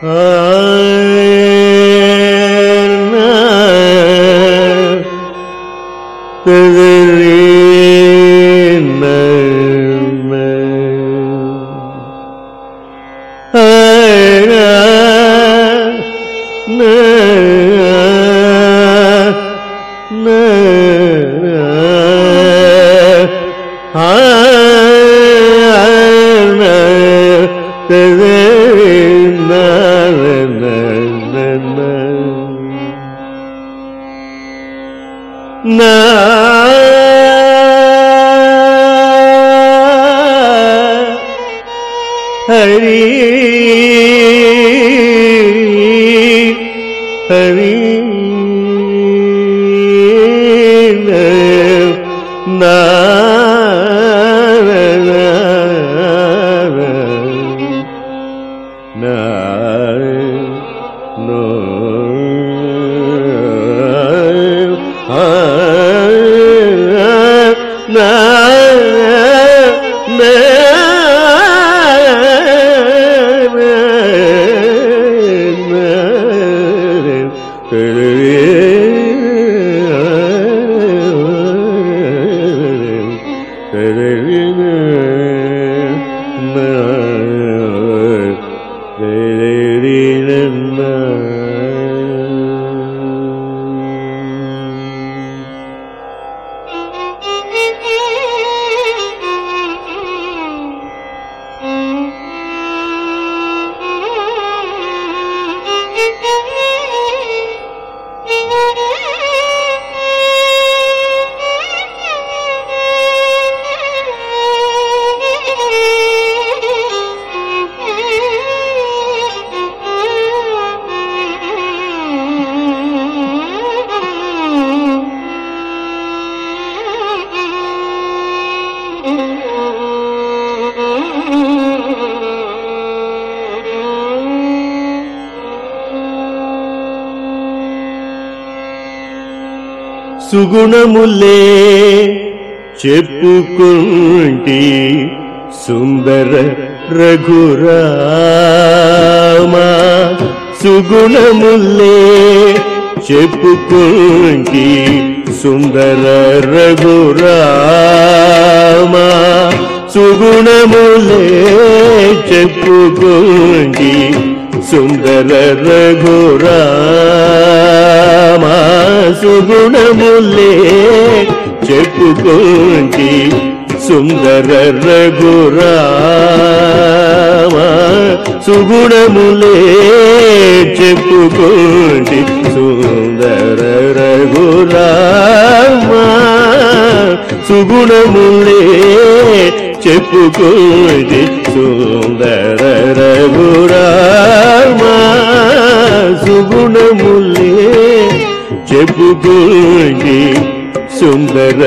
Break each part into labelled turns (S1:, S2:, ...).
S1: Amen. Hari Hari Na Na Na Na సుగుణములే చెప్పుకుంటి సుందర రఘురామా. సుగుణములే చెప్పుకుంటి సుందర రఘురామా. సుగుణములే చెప్పుకుంటి సుందర రఘురామా. సుగుణములే చెప్పుకుంటి సుందర రఘురామా. సుగుణములే చెప్పుకుంటి సుందర రఘురామా. సుగుణములే చెప్పుకుంటి సుందర రఘురామా. సుగుణములే చెప్పుకుంటి సుందర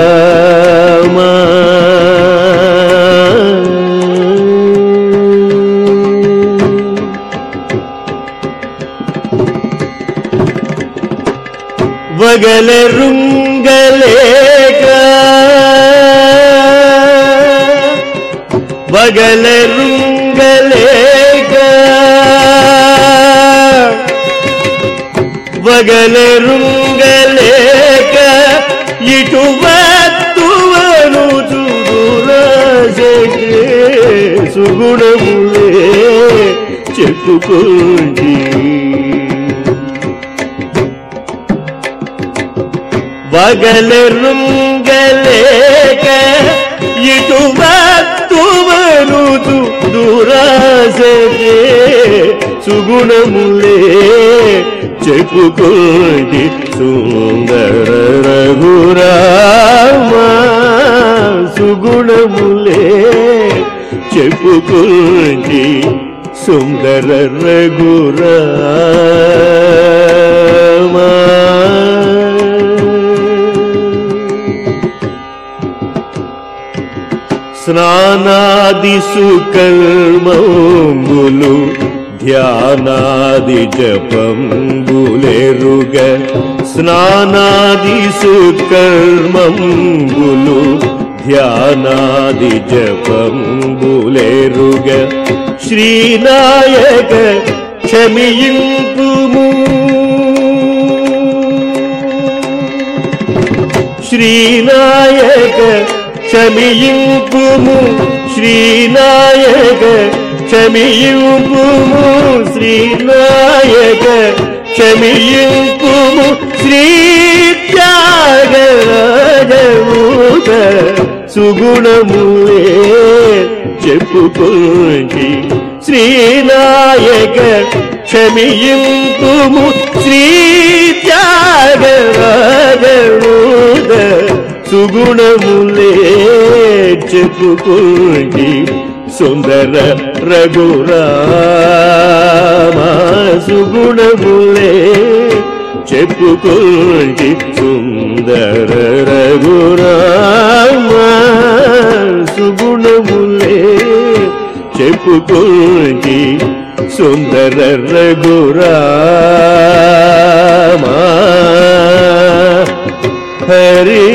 S1: రఘురామా వగల రుంగలేక వగల రుంగలేక ఇటు వత్తువను చూడురాజకే సుగుణములే చెప్పుకోండి వగలరుంగలేక ఇటు వత్తువను దురాసే సుగుణములే చెప్పుకోండి సుందర రఘురామా సుగుణములే చెప్పుకోండి సుందర రఘురామా. స్నానాది సుకర్మంబులు ध्यानादिजपं गुलेरुग स्नानादि सुकर्मं गुलु ध्यानादिजपुलेरुग श्रीनायक क्षमीयिं श्रीनायक क्षमीयि श्रीनायक క్షమియుము శ్రీనాయక క్షమియుము శ్రీనాయక శ్రీ త్యాగరాజమూత సుగుణములే చెప్పుకోండి శ్రీనాయక క్షమియుము శ్రీ త్యాగరాజమూత సుగుణములే చెప్పుకోండి సుందర రఘురామ సుగుణములే చెప్పుకోండి సుందర రఘురామ సుగుణములే చెప్పుకోండి సుందర రఘురామ హరి